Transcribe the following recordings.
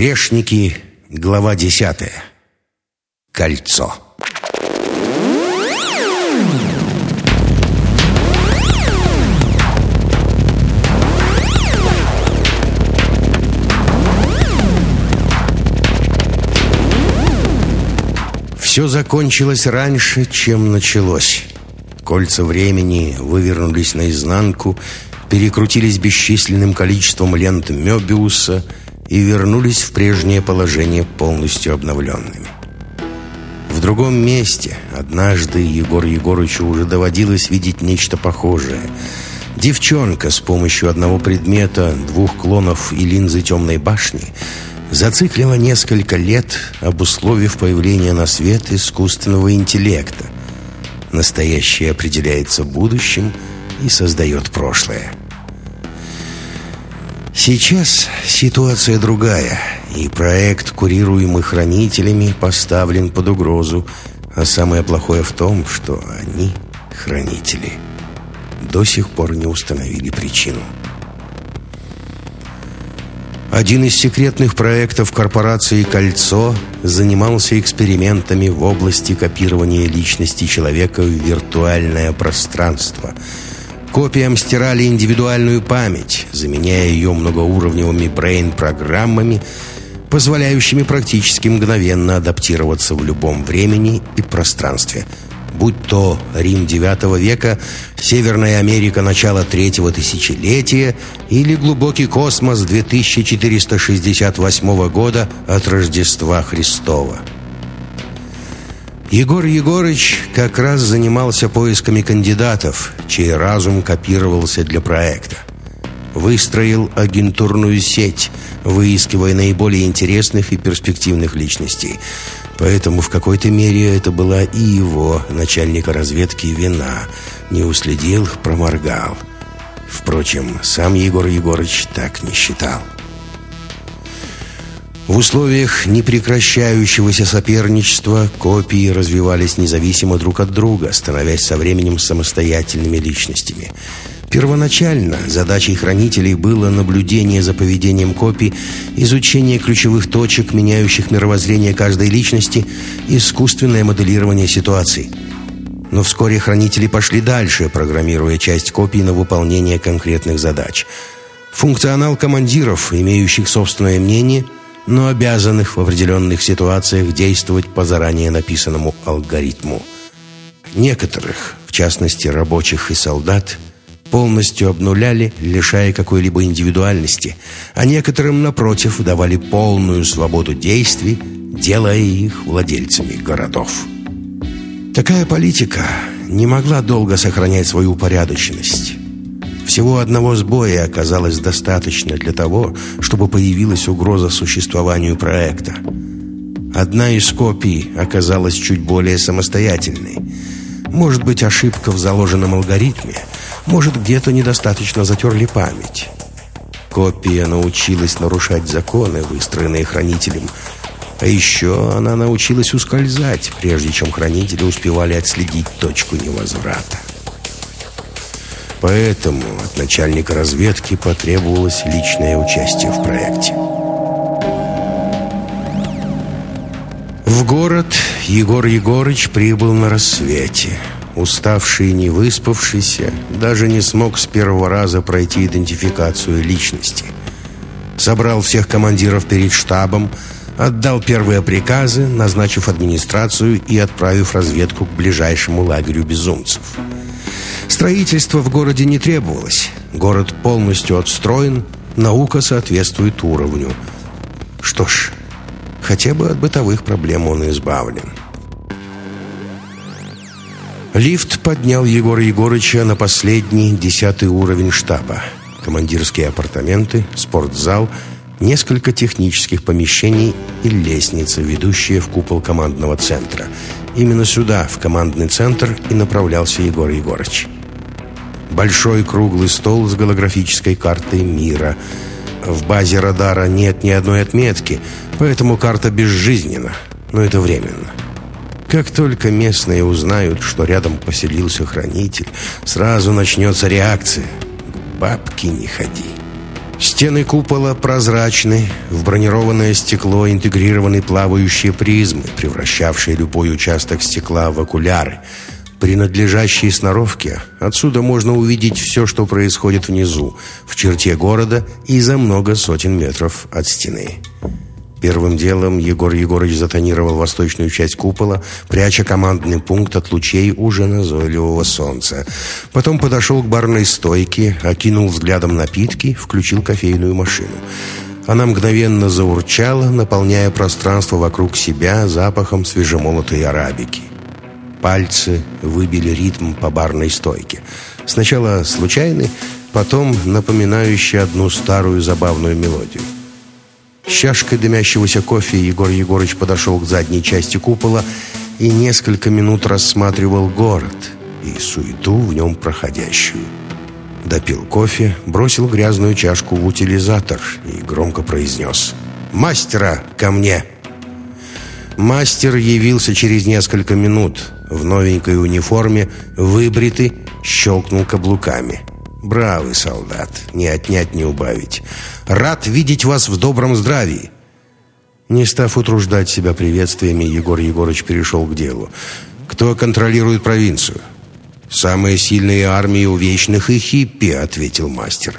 Грешники, глава десятая. Кольцо. Все закончилось раньше, чем началось. Кольца времени вывернулись наизнанку, перекрутились бесчисленным количеством лент Мёбиуса — и вернулись в прежнее положение полностью обновленными. В другом месте однажды Егор Егорычу уже доводилось видеть нечто похожее. Девчонка с помощью одного предмета, двух клонов и линзы темной башни зациклила несколько лет, обусловив появление на свет искусственного интеллекта. Настоящее определяется будущим и создает прошлое. Сейчас ситуация другая, и проект, курируемый хранителями, поставлен под угрозу. А самое плохое в том, что они, хранители, до сих пор не установили причину. Один из секретных проектов корпорации «Кольцо» занимался экспериментами в области копирования личности человека в виртуальное пространство – Копиям стирали индивидуальную память, заменяя ее многоуровневыми брейн-программами, позволяющими практически мгновенно адаптироваться в любом времени и пространстве. Будь то Рим IX века, Северная Америка начала третьего тысячелетия или глубокий космос 2468 года от Рождества Христова. Егор Егорыч как раз занимался поисками кандидатов, чей разум копировался для проекта. Выстроил агентурную сеть, выискивая наиболее интересных и перспективных личностей. Поэтому в какой-то мере это была и его, начальника разведки, вина. Не уследил, проморгал. Впрочем, сам Егор Егорыч так не считал. В условиях непрекращающегося соперничества копии развивались независимо друг от друга, становясь со временем самостоятельными личностями. Первоначально задачей хранителей было наблюдение за поведением копий, изучение ключевых точек, меняющих мировоззрение каждой личности, искусственное моделирование ситуаций. Но вскоре хранители пошли дальше, программируя часть копий на выполнение конкретных задач. Функционал командиров, имеющих собственное мнение – но обязанных в определенных ситуациях действовать по заранее написанному алгоритму. Некоторых, в частности рабочих и солдат, полностью обнуляли, лишая какой-либо индивидуальности, а некоторым, напротив, давали полную свободу действий, делая их владельцами городов. Такая политика не могла долго сохранять свою упорядоченность. Всего одного сбоя оказалось достаточно для того, чтобы появилась угроза существованию проекта. Одна из копий оказалась чуть более самостоятельной. Может быть, ошибка в заложенном алгоритме, может, где-то недостаточно затерли память. Копия научилась нарушать законы, выстроенные хранителем, а еще она научилась ускользать, прежде чем хранители успевали отследить точку невозврата. Поэтому от начальника разведки потребовалось личное участие в проекте. В город Егор Егорыч прибыл на рассвете. Уставший и не выспавшийся, даже не смог с первого раза пройти идентификацию личности. Собрал всех командиров перед штабом, отдал первые приказы, назначив администрацию и отправив разведку к ближайшему лагерю безумцев. Строительство в городе не требовалось. Город полностью отстроен, наука соответствует уровню. Что ж, хотя бы от бытовых проблем он избавлен. Лифт поднял Егора Егорыча на последний, десятый уровень штаба. Командирские апартаменты, спортзал, несколько технических помещений и лестница, ведущая в купол командного центра. Именно сюда, в командный центр, и направлялся Егор Егорыч. Большой круглый стол с голографической картой мира. В базе радара нет ни одной отметки, поэтому карта безжизненна, но это временно. Как только местные узнают, что рядом поселился хранитель, сразу начнется реакция. К бабке не ходи. Стены купола прозрачны, в бронированное стекло интегрированы плавающие призмы, превращавшие любой участок стекла в окуляры. Принадлежащие сноровке, отсюда можно увидеть все, что происходит внизу, в черте города и за много сотен метров от стены. Первым делом Егор Егорович затонировал восточную часть купола, пряча командный пункт от лучей уже назойливого солнца. Потом подошел к барной стойке, окинул взглядом напитки, включил кофейную машину. Она мгновенно заурчала, наполняя пространство вокруг себя запахом свежемолотой арабики. Пальцы выбили ритм по барной стойке. Сначала случайный, потом напоминающий одну старую забавную мелодию. С чашкой дымящегося кофе Егор Егорыч подошел к задней части купола и несколько минут рассматривал город и суету в нем проходящую. Допил кофе, бросил грязную чашку в утилизатор и громко произнес «Мастера ко мне!». Мастер явился через несколько минут в новенькой униформе, выбритый, щелкнул каблуками. «Бравый солдат, не отнять, не убавить. Рад видеть вас в добром здравии». Не став утруждать себя приветствиями, Егор Егорыч перешел к делу. «Кто контролирует провинцию?» «Самые сильные армии у Вечных и Хиппи», — ответил мастер.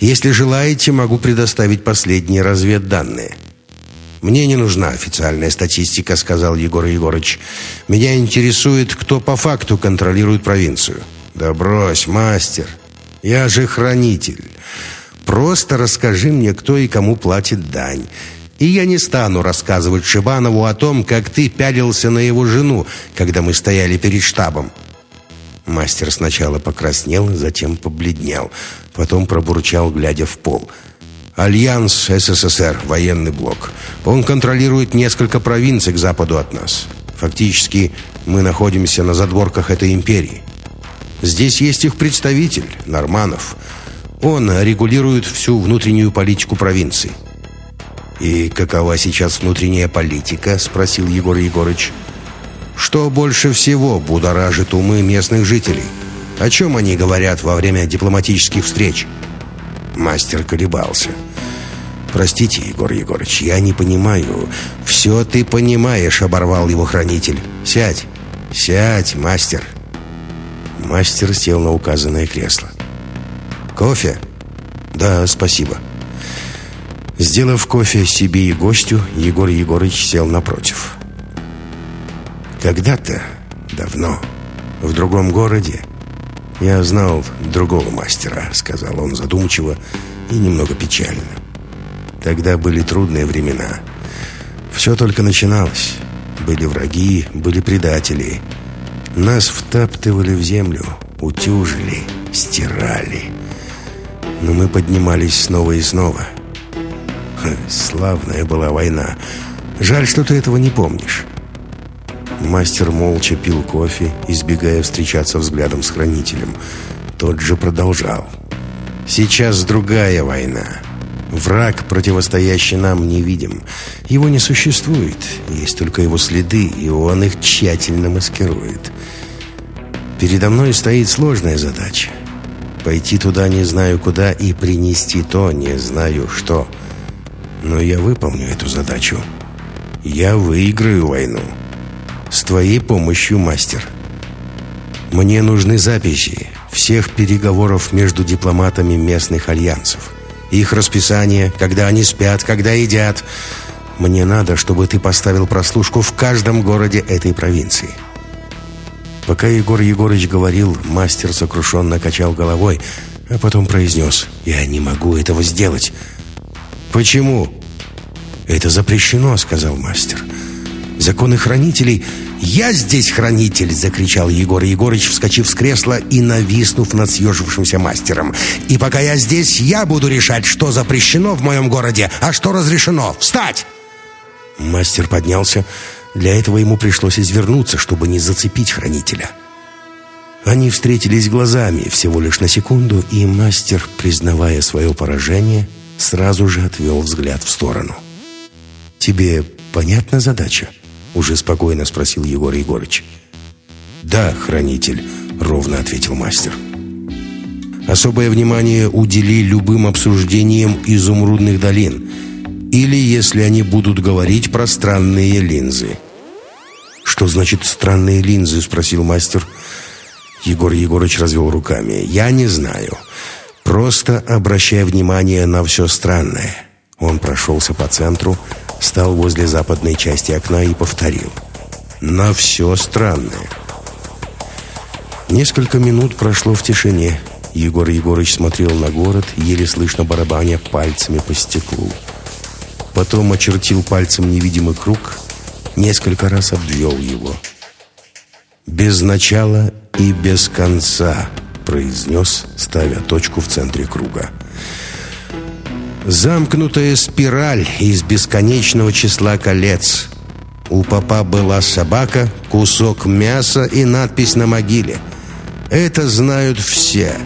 «Если желаете, могу предоставить последние разведданные». «Мне не нужна официальная статистика», — сказал Егор Егорыч. «Меня интересует, кто по факту контролирует провинцию». «Да брось, мастер. Я же хранитель. Просто расскажи мне, кто и кому платит дань. И я не стану рассказывать Шибанову о том, как ты пялился на его жену, когда мы стояли перед штабом». Мастер сначала покраснел, затем побледнел, потом пробурчал, глядя в пол. «Альянс СССР, военный блок. Он контролирует несколько провинций к западу от нас. Фактически, мы находимся на задворках этой империи. Здесь есть их представитель, Норманов. Он регулирует всю внутреннюю политику провинции. «И какова сейчас внутренняя политика?» – спросил Егор Егорыч. «Что больше всего будоражит умы местных жителей? О чем они говорят во время дипломатических встреч?» Мастер колебался. «Простите, Егор Егорыч, я не понимаю». «Все ты понимаешь», — оборвал его хранитель. «Сядь, сядь, мастер». Мастер сел на указанное кресло. «Кофе?» «Да, спасибо». Сделав кофе себе и гостю, Егор Егорыч сел напротив. «Когда-то, давно, в другом городе, я знал другого мастера», — сказал он задумчиво и немного печально. «Тогда были трудные времена. Все только начиналось. Были враги, были предатели». Нас втаптывали в землю, утюжили, стирали. Но мы поднимались снова и снова. Ха, славная была война. Жаль, что ты этого не помнишь. Мастер молча пил кофе, избегая встречаться взглядом с хранителем. Тот же продолжал. «Сейчас другая война. Враг, противостоящий нам, невидим. Его не существует. Есть только его следы, и он их тщательно маскирует. Передо мной стоит сложная задача. Пойти туда не знаю куда и принести то не знаю что. Но я выполню эту задачу. Я выиграю войну. С твоей помощью, мастер. Мне нужны записи всех переговоров между дипломатами местных альянсов их расписание, когда они спят, когда едят. Мне надо, чтобы ты поставил прослушку в каждом городе этой провинции». Пока Егор Егорыч говорил, мастер сокрушенно качал головой, а потом произнес «Я не могу этого сделать». «Почему?» «Это запрещено», — сказал мастер. «Законы хранителей «Я здесь хранитель!» — закричал Егор Егорыч, вскочив с кресла и нависнув над съежившимся мастером. «И пока я здесь, я буду решать, что запрещено в моем городе, а что разрешено. Встать!» Мастер поднялся. Для этого ему пришлось извернуться, чтобы не зацепить хранителя. Они встретились глазами всего лишь на секунду, и мастер, признавая свое поражение, сразу же отвел взгляд в сторону. «Тебе понятна задача?» Уже спокойно спросил Егор Егорыч. «Да, хранитель», — ровно ответил мастер. особое внимание удели любым обсуждениям изумрудных долин. Или если они будут говорить про странные линзы. «Что значит «странные линзы»?» — спросил мастер. Егор Егорыч развел руками. «Я не знаю. Просто обращай внимание на все странное». Он прошелся по центру, стал возле западной части окна и повторил. «На все странное». Несколько минут прошло в тишине. Егор Егорыч смотрел на город, еле слышно барабаня пальцами по стеклу. Потом очертил пальцем невидимый круг, несколько раз обвел его. «Без начала и без конца», — произнес, ставя точку в центре круга. «Замкнутая спираль из бесконечного числа колец. У папа была собака, кусок мяса и надпись на могиле. Это знают все».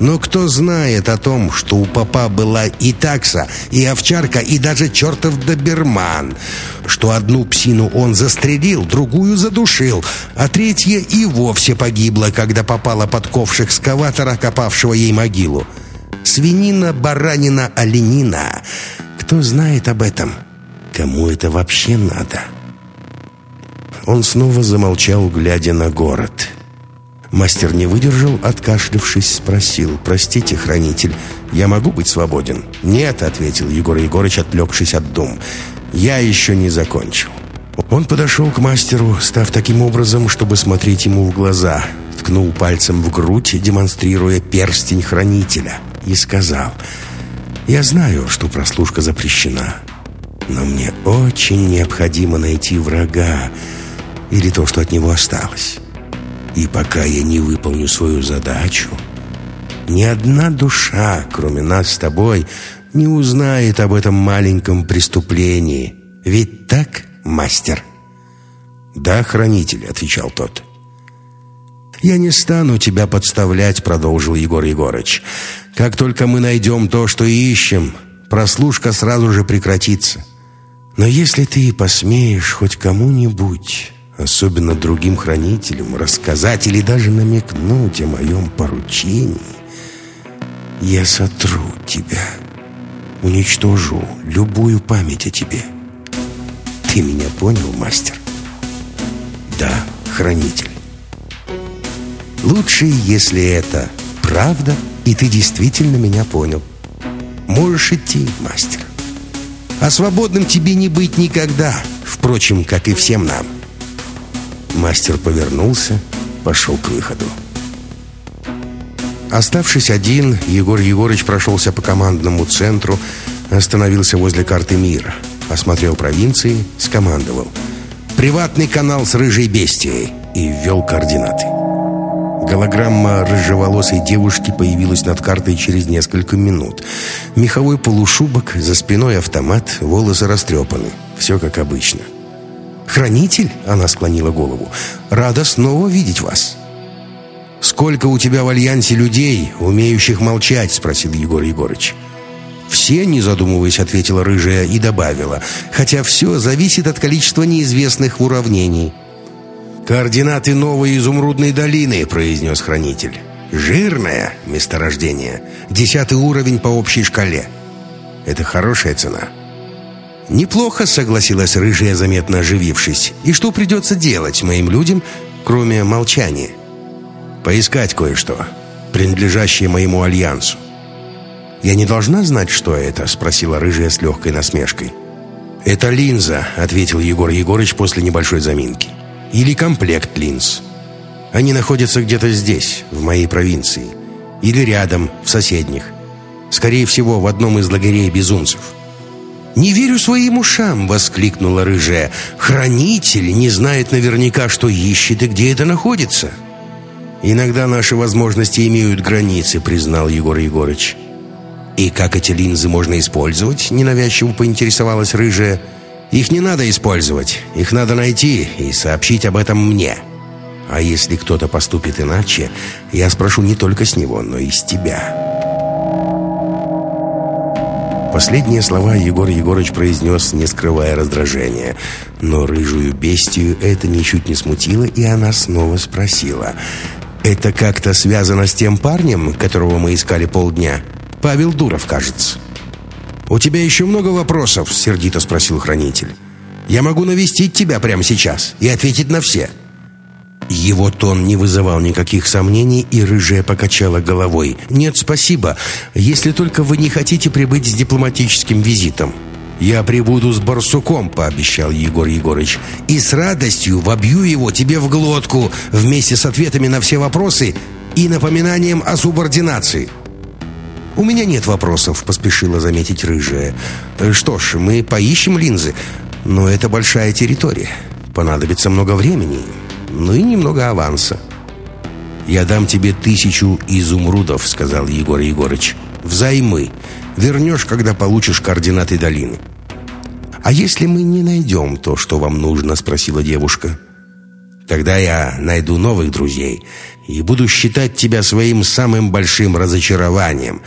Но кто знает о том, что у папа была и такса, и овчарка, и даже чертов доберман, что одну псину он застрелил, другую задушил, а третья и вовсе погибла, когда попала под ковш экскаватора, копавшего ей могилу. Свинина, баранина, оленина. Кто знает об этом? Кому это вообще надо? Он снова замолчал, глядя на город. Мастер не выдержал, откашлившись, спросил. «Простите, хранитель, я могу быть свободен?» «Нет», — ответил Егор Егорыч, отвлекшись от дум. «Я еще не закончил». Он подошел к мастеру, став таким образом, чтобы смотреть ему в глаза. Ткнул пальцем в грудь, демонстрируя перстень хранителя, и сказал, «Я знаю, что прослушка запрещена, но мне очень необходимо найти врага или то, что от него осталось». И пока я не выполню свою задачу, ни одна душа, кроме нас с тобой, не узнает об этом маленьком преступлении. Ведь так, мастер?» «Да, хранитель», — отвечал тот. «Я не стану тебя подставлять», — продолжил Егор Егорыч. «Как только мы найдем то, что ищем, прослушка сразу же прекратится. Но если ты посмеешь хоть кому-нибудь особенно другим хранителям, рассказать или даже намекнуть о моем поручении, я сотру тебя, уничтожу любую память о тебе. Ты меня понял, мастер? Да, хранитель. Лучше, если это правда, и ты действительно меня понял. Можешь идти, мастер. А свободным тебе не быть никогда, впрочем, как и всем нам. Мастер повернулся, пошел к выходу. Оставшись один, Егор Егорыч прошелся по командному центру, остановился возле карты мира, осмотрел провинции, скомандовал «Приватный канал с рыжей бестией» и ввел координаты. Голограмма рыжеволосой девушки появилась над картой через несколько минут. Меховой полушубок, за спиной автомат, волосы растрепаны. Все как обычно. «Хранитель?» — она склонила голову. «Рада снова видеть вас». «Сколько у тебя в альянсе людей, умеющих молчать?» — спросил Егор Егорыч. «Все, не задумываясь», — ответила рыжая и добавила. «Хотя все зависит от количества неизвестных в уравнении». «Координаты новой изумрудной долины», — произнес хранитель. «Жирное месторождение. Десятый уровень по общей шкале. Это хорошая цена». «Неплохо», — согласилась рыжая, заметно оживившись. «И что придется делать моим людям, кроме молчания?» «Поискать кое-что, принадлежащее моему альянсу». «Я не должна знать, что это?» — спросила рыжая с легкой насмешкой. «Это линза», — ответил Егор Егорыч после небольшой заминки. «Или комплект линз. Они находятся где-то здесь, в моей провинции. Или рядом, в соседних. Скорее всего, в одном из лагерей безумцев». «Не верю своим ушам!» — воскликнула рыжая. «Хранитель не знает наверняка, что ищет и где это находится». «Иногда наши возможности имеют границы», — признал Егор Егорыч. «И как эти линзы можно использовать?» — ненавязчиво поинтересовалась рыжая. «Их не надо использовать. Их надо найти и сообщить об этом мне. А если кто-то поступит иначе, я спрошу не только с него, но и с тебя». Последние слова Егор Егорыч произнес, не скрывая раздражения. Но рыжую бестию это ничуть не смутило, и она снова спросила. Это как-то связано с тем парнем, которого мы искали полдня? Павел Дуров, кажется. «У тебя еще много вопросов?» — сердито спросил хранитель. «Я могу навестить тебя прямо сейчас и ответить на все». Его тон не вызывал никаких сомнений, и рыжая покачала головой. «Нет, спасибо, если только вы не хотите прибыть с дипломатическим визитом». «Я прибуду с барсуком», — пообещал Егор Егорыч. «И с радостью вобью его тебе в глотку вместе с ответами на все вопросы и напоминанием о субординации». «У меня нет вопросов», — поспешила заметить рыжая. «Что ж, мы поищем линзы, но это большая территория. Понадобится много времени ну и немного аванса. «Я дам тебе тысячу изумрудов», — сказал Егор Егорыч. «Взаймы. Вернешь, когда получишь координаты долины». «А если мы не найдем то, что вам нужно?» — спросила девушка. «Тогда я найду новых друзей и буду считать тебя своим самым большим разочарованием».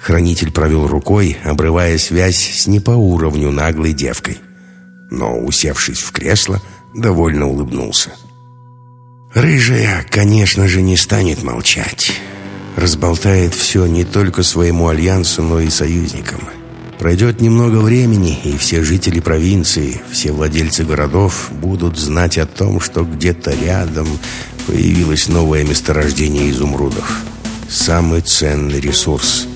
Хранитель провел рукой, обрывая связь с не по уровню наглой девкой. Но, усевшись в кресло, довольно улыбнулся. Рыжая, конечно же, не станет молчать. Разболтает все не только своему альянсу, но и союзникам. Пройдет немного времени, и все жители провинции, все владельцы городов будут знать о том, что где-то рядом появилось новое месторождение изумрудов. Самый ценный ресурс.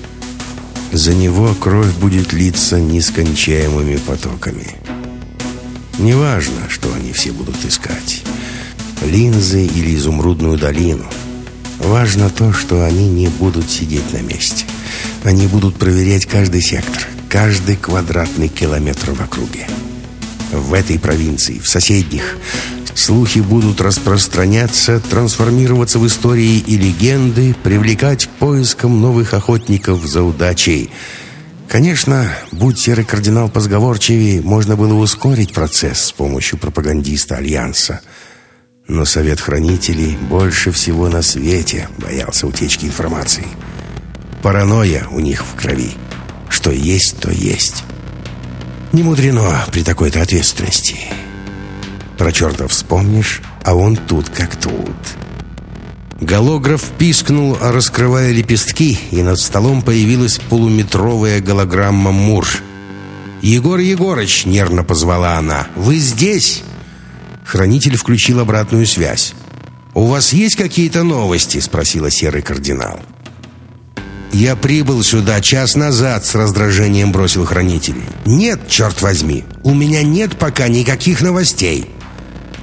За него кровь будет литься нескончаемыми потоками. Неважно, что они все будут искать линзы или изумрудную долину. Важно то, что они не будут сидеть на месте. Они будут проверять каждый сектор, каждый квадратный километр в округе. В этой провинции, в соседних, слухи будут распространяться, трансформироваться в истории и легенды, привлекать к поискам новых охотников за удачей. Конечно, будь серый кардинал позговорчивее, можно было ускорить процесс с помощью пропагандиста Альянса – но Совет Хранителей больше всего на свете боялся утечки информации. Паранойя у них в крови. Что есть, то есть. Не мудрено при такой-то ответственности. Про черта вспомнишь, а он тут как тут. Голограф пискнул, раскрывая лепестки, и над столом появилась полуметровая голограмма Мур. «Егор Егорыч!» — нервно позвала она. «Вы здесь?» Хранитель включил обратную связь. «У вас есть какие-то новости?» — спросила серый кардинал. «Я прибыл сюда час назад», — с раздражением бросил хранитель. «Нет, черт возьми, у меня нет пока никаких новостей».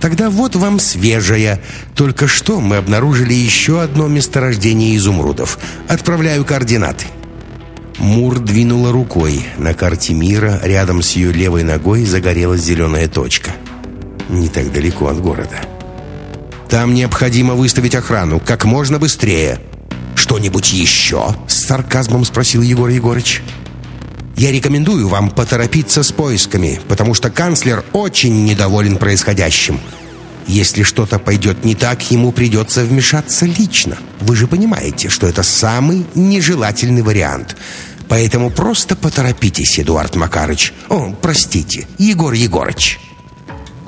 «Тогда вот вам свежая. Только что мы обнаружили еще одно месторождение изумрудов. Отправляю координаты». Мур двинула рукой. На карте мира рядом с ее левой ногой загорелась зеленая точка не так далеко от города. Там необходимо выставить охрану как можно быстрее. Что-нибудь еще? С сарказмом спросил Егор Егорыч. Я рекомендую вам поторопиться с поисками, потому что канцлер очень недоволен происходящим. Если что-то пойдет не так, ему придется вмешаться лично. Вы же понимаете, что это самый нежелательный вариант. Поэтому просто поторопитесь, Эдуард Макарыч. О, простите, Егор Егорыч.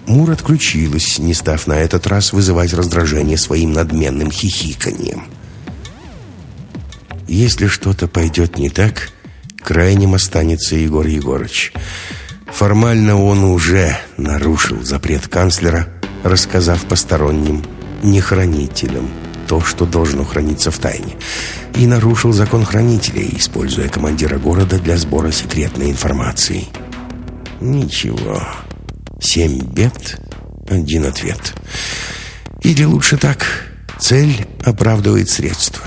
Мур отключилась, не став на этот раз вызывать раздражение своим надменным хихиканьем. Если что-то пойдет не так, крайним останется Егор Егорыч. Формально он уже нарушил запрет канцлера, рассказав посторонним, не хранителям, то, что должно храниться в тайне, и нарушил закон хранителей, используя командира города для сбора секретной информации. Ничего. Семь бед, один ответ. Или лучше так, цель оправдывает средства.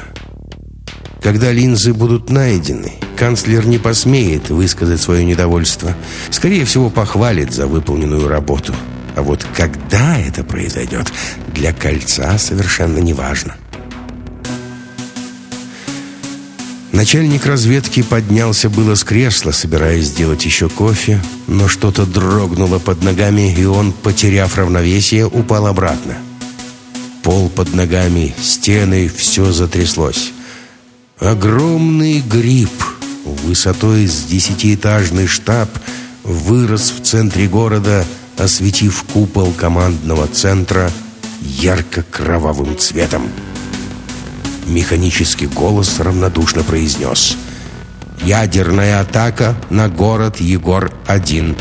Когда линзы будут найдены, канцлер не посмеет высказать свое недовольство. Скорее всего, похвалит за выполненную работу. А вот когда это произойдет, для кольца совершенно неважно. важно. Начальник разведки поднялся было с кресла, собираясь сделать еще кофе, но что-то дрогнуло под ногами, и он, потеряв равновесие, упал обратно. Пол под ногами, стены, все затряслось. Огромный гриб высотой с десятиэтажный штаб вырос в центре города, осветив купол командного центра ярко-кровавым цветом. Механический голос равнодушно произнес «Ядерная атака на город Егор-1».